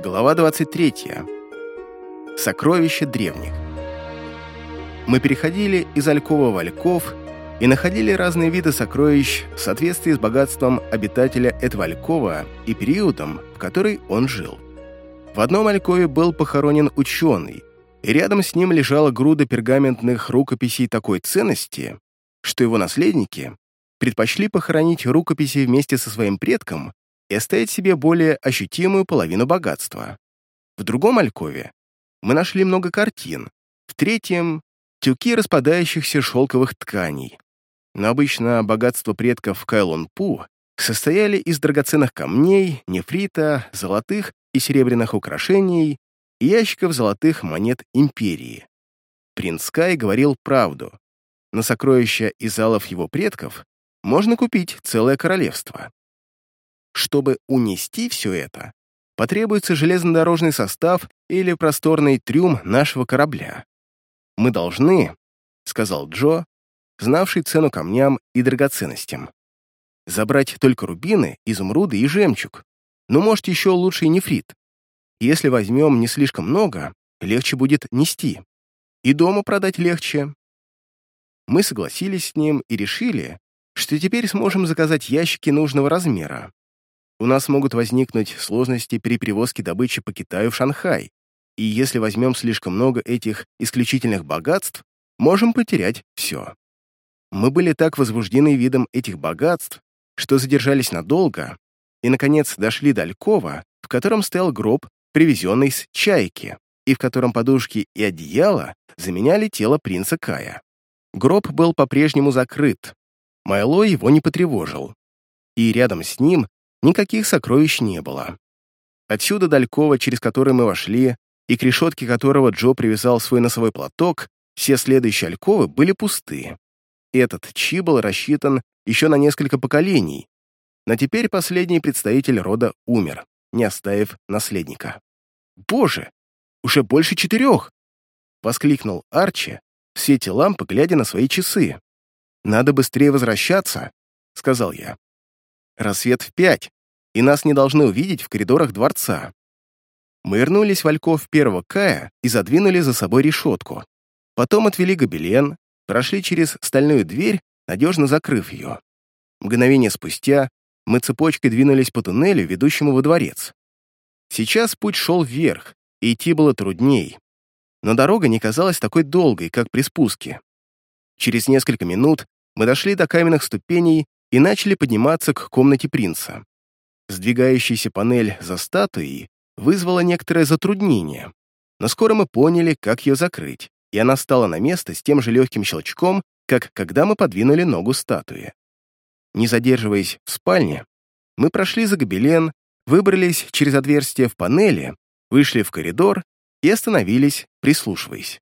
Глава 23. Сокровища древних. Мы переходили из Алькова в Альков и находили разные виды сокровищ в соответствии с богатством обитателя этого Алькова и периодом, в который он жил. В одном Алькове был похоронен ученый, и рядом с ним лежала груда пергаментных рукописей такой ценности, что его наследники предпочли похоронить рукописи вместе со своим предком и оставить себе более ощутимую половину богатства. В другом алькове мы нашли много картин, в третьем — тюки распадающихся шелковых тканей. Но обычно богатство предков Кайлон-Пу состояли из драгоценных камней, нефрита, золотых и серебряных украшений и ящиков золотых монет империи. Принц Кай говорил правду. На сокровища из залов его предков можно купить целое королевство. Чтобы унести все это, потребуется железнодорожный состав или просторный трюм нашего корабля. Мы должны, — сказал Джо, знавший цену камням и драгоценностям, забрать только рубины, изумруды и жемчуг, но, может, еще лучше и нефрит. Если возьмем не слишком много, легче будет нести. И дома продать легче. Мы согласились с ним и решили, что теперь сможем заказать ящики нужного размера. У нас могут возникнуть сложности при перевозке добычи по Китаю в Шанхай, и если возьмем слишком много этих исключительных богатств, можем потерять все. Мы были так возбуждены видом этих богатств, что задержались надолго и, наконец, дошли до Алькова, в котором стоял гроб, привезенный с Чайки, и в котором подушки и одеяло заменяли тело принца Кая. Гроб был по-прежнему закрыт. Майло его не потревожил. И рядом с ним никаких сокровищ не было. Отсюда Далькова, через который мы вошли, и к решетке которого Джо привязал свой носовой платок, все следующие альковы были пусты. Этот чи был рассчитан еще на несколько поколений, но теперь последний представитель рода умер, не оставив наследника. «Боже, уже больше четырех!» — воскликнул Арчи в свете лампы, глядя на свои часы. «Надо быстрее возвращаться», — сказал я. Рассвет в пять, и нас не должны увидеть в коридорах дворца. Мы вернулись в Альков первого Кая и задвинули за собой решетку. Потом отвели гобелен, прошли через стальную дверь, надежно закрыв ее. Мгновение спустя мы цепочкой двинулись по туннелю, ведущему во дворец. Сейчас путь шел вверх, и идти было трудней. Но дорога не казалась такой долгой, как при спуске. Через несколько минут мы дошли до каменных ступеней и начали подниматься к комнате принца. Сдвигающаяся панель за статуей вызвала некоторое затруднение, но скоро мы поняли, как ее закрыть, и она стала на место с тем же легким щелчком, как когда мы подвинули ногу статуи. Не задерживаясь в спальне, мы прошли за гобелен, выбрались через отверстие в панели, вышли в коридор и остановились, прислушиваясь.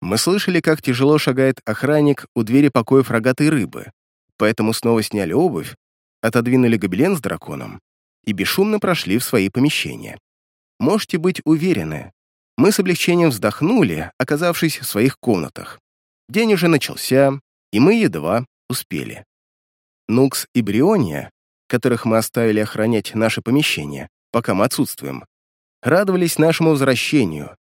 Мы слышали, как тяжело шагает охранник у двери покоев рогатой рыбы, поэтому снова сняли обувь, отодвинули гобелен с драконом и бесшумно прошли в свои помещения. Можете быть уверены, мы с облегчением вздохнули, оказавшись в своих комнатах. День уже начался, и мы едва успели. Нукс и Бриония, которых мы оставили охранять наши помещения, пока мы отсутствуем, радовались нашему возвращению.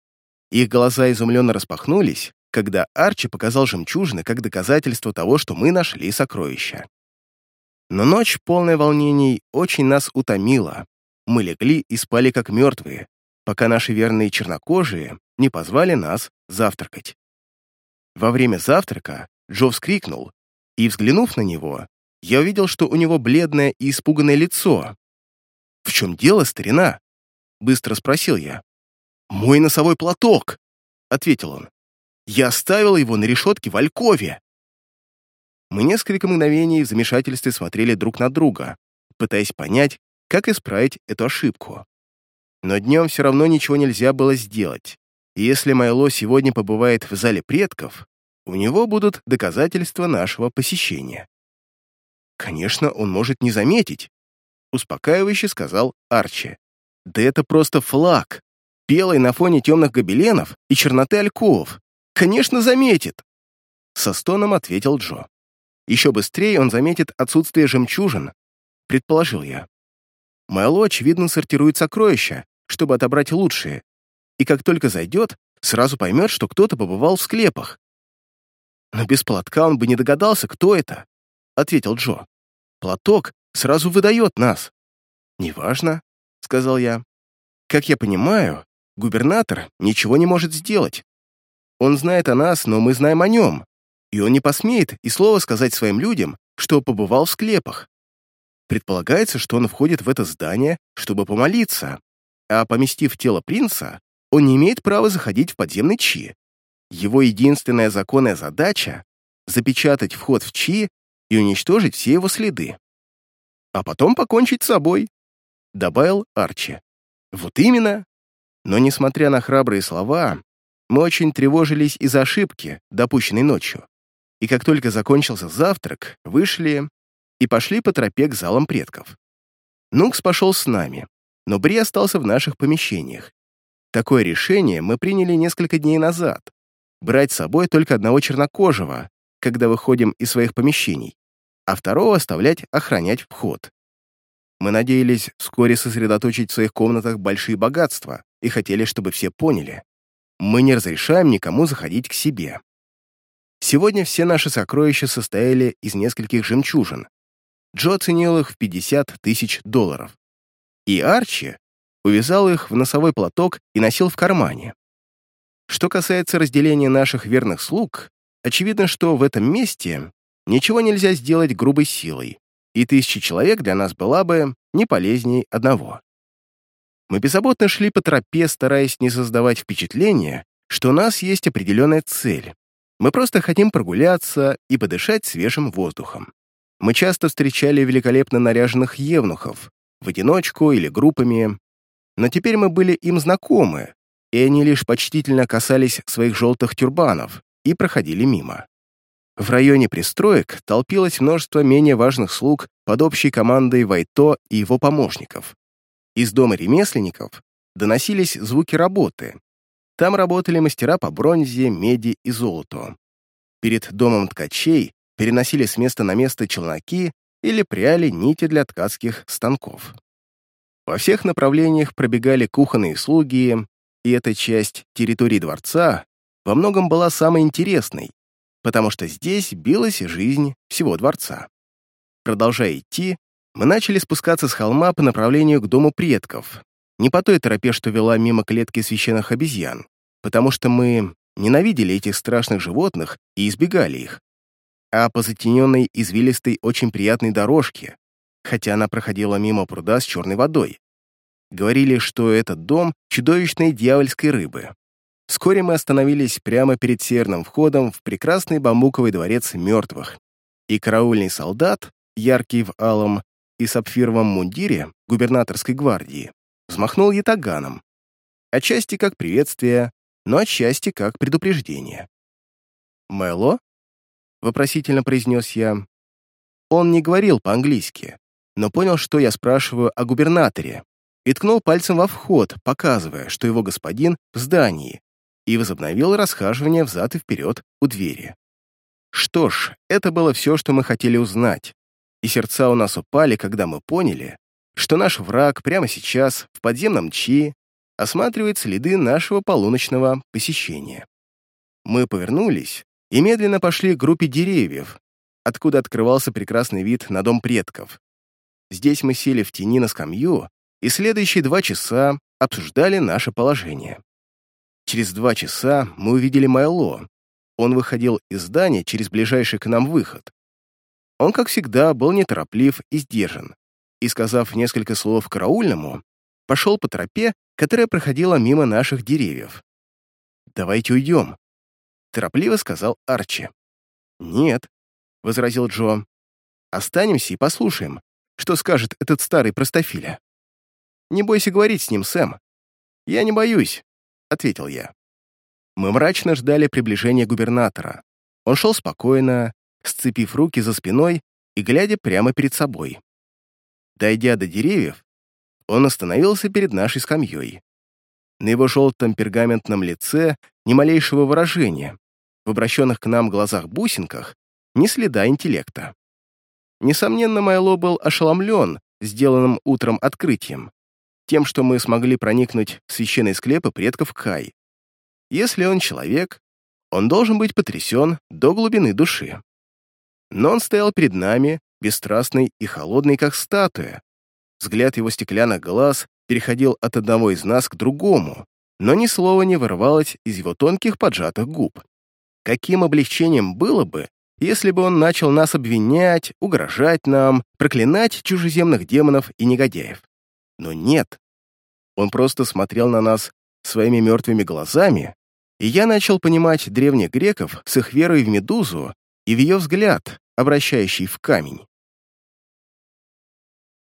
Их глаза изумленно распахнулись, когда Арчи показал жемчужины как доказательство того, что мы нашли сокровища. Но ночь, полная волнений, очень нас утомила. Мы легли и спали как мертвые, пока наши верные чернокожие не позвали нас завтракать. Во время завтрака Джо вскрикнул, и, взглянув на него, я увидел, что у него бледное и испуганное лицо. «В чем дело, старина?» — быстро спросил я. «Мой носовой платок!» — ответил он. Я оставил его на решетке в Алькове. Мы несколько мгновений в замешательстве смотрели друг на друга, пытаясь понять, как исправить эту ошибку. Но днем все равно ничего нельзя было сделать. И если Майло сегодня побывает в зале предков, у него будут доказательства нашего посещения. Конечно, он может не заметить, успокаивающе сказал Арчи. Да это просто флаг, белый на фоне темных гобеленов и черноты альковов. Конечно, заметит!» Со стоном ответил Джо. «Еще быстрее он заметит отсутствие жемчужин», — предположил я. Майло, очевидно, сортирует сокровища, чтобы отобрать лучшие, и как только зайдет, сразу поймет, что кто-то побывал в склепах. «Но без платка он бы не догадался, кто это», — ответил Джо. «Платок сразу выдает нас». «Неважно», — сказал я. «Как я понимаю, губернатор ничего не может сделать. Он знает о нас, но мы знаем о нем, и он не посмеет и слова сказать своим людям, что побывал в склепах. Предполагается, что он входит в это здание, чтобы помолиться, а поместив тело принца, он не имеет права заходить в подземный Чи. Его единственная законная задача — запечатать вход в Чи и уничтожить все его следы. А потом покончить с собой, — добавил Арчи. Вот именно. Но, несмотря на храбрые слова, мы очень тревожились из-за ошибки, допущенной ночью. И как только закончился завтрак, вышли и пошли по тропе к залам предков. Нукс пошел с нами, но Бри остался в наших помещениях. Такое решение мы приняли несколько дней назад, брать с собой только одного чернокожего, когда выходим из своих помещений, а второго оставлять охранять вход. Мы надеялись вскоре сосредоточить в своих комнатах большие богатства и хотели, чтобы все поняли. Мы не разрешаем никому заходить к себе. Сегодня все наши сокровища состояли из нескольких жемчужин. Джо оценил их в 50 тысяч долларов. И Арчи увязал их в носовой платок и носил в кармане. Что касается разделения наших верных слуг, очевидно, что в этом месте ничего нельзя сделать грубой силой, и тысяча человек для нас была бы не полезней одного. Мы беззаботно шли по тропе, стараясь не создавать впечатления, что у нас есть определенная цель. Мы просто хотим прогуляться и подышать свежим воздухом. Мы часто встречали великолепно наряженных евнухов, в одиночку или группами, но теперь мы были им знакомы, и они лишь почтительно касались своих желтых тюрбанов и проходили мимо. В районе пристроек толпилось множество менее важных слуг под общей командой Вайто и его помощников. Из дома ремесленников доносились звуки работы. Там работали мастера по бронзе, меди и золоту. Перед домом ткачей переносили с места на место челноки или пряли нити для ткацких станков. Во всех направлениях пробегали кухонные слуги, и эта часть территории дворца во многом была самой интересной, потому что здесь билась жизнь всего дворца. Продолжая идти, мы начали спускаться с холма по направлению к дому предков, не по той тропе, что вела мимо клетки священных обезьян, потому что мы ненавидели этих страшных животных и избегали их, а по затененной извилистой очень приятной дорожке, хотя она проходила мимо пруда с черной водой. Говорили, что этот дом — чудовищной дьявольской рыбы. Вскоре мы остановились прямо перед северным входом в прекрасный бамбуковый дворец мертвых, и караульный солдат, яркий в алом и сапфировом мундире губернаторской гвардии, взмахнул ятаганом, отчасти как приветствие, но отчасти как предупреждение. «Мэло?» — вопросительно произнес я. Он не говорил по-английски, но понял, что я спрашиваю о губернаторе, и ткнул пальцем во вход, показывая, что его господин в здании, и возобновил расхаживание взад и вперед у двери. Что ж, это было все, что мы хотели узнать, и сердца у нас упали, когда мы поняли, что наш враг прямо сейчас в подземном Чи осматривает следы нашего полуночного посещения. Мы повернулись и медленно пошли к группе деревьев, откуда открывался прекрасный вид на дом предков. Здесь мы сели в тени на скамью и следующие два часа обсуждали наше положение. Через два часа мы увидели Майло. Он выходил из здания через ближайший к нам выход. Он, как всегда, был нетороплив и сдержан, и, сказав несколько слов караульному, пошел по тропе, которая проходила мимо наших деревьев. «Давайте уйдем», — торопливо сказал Арчи. «Нет», — возразил Джо. «Останемся и послушаем, что скажет этот старый простофиля». Не бойся говорить с ним, Сэм». «Я не боюсь», — ответил я. Мы мрачно ждали приближения губернатора. Он шел спокойно, сцепив руки за спиной и глядя прямо перед собой. Дойдя до деревьев, он остановился перед нашей скамьей. На его желтом пергаментном лице ни малейшего выражения, в обращенных к нам глазах-бусинках ни следа интеллекта. Несомненно, Майло был ошеломлен сделанным утром открытием тем, что мы смогли проникнуть в священные склепы предков Кай. Если он человек, он должен быть потрясен до глубины души. Но он стоял перед нами, бесстрастный и холодный, как статуя. Взгляд его стеклянных глаз переходил от одного из нас к другому, но ни слова не вырывалось из его тонких поджатых губ. Каким облегчением было бы, если бы он начал нас обвинять, угрожать нам, проклинать чужеземных демонов и негодяев. Но нет. Он просто смотрел на нас своими мертвыми глазами, и я начал понимать древних греков с их верой в Медузу и в ее взгляд, обращающий в камень.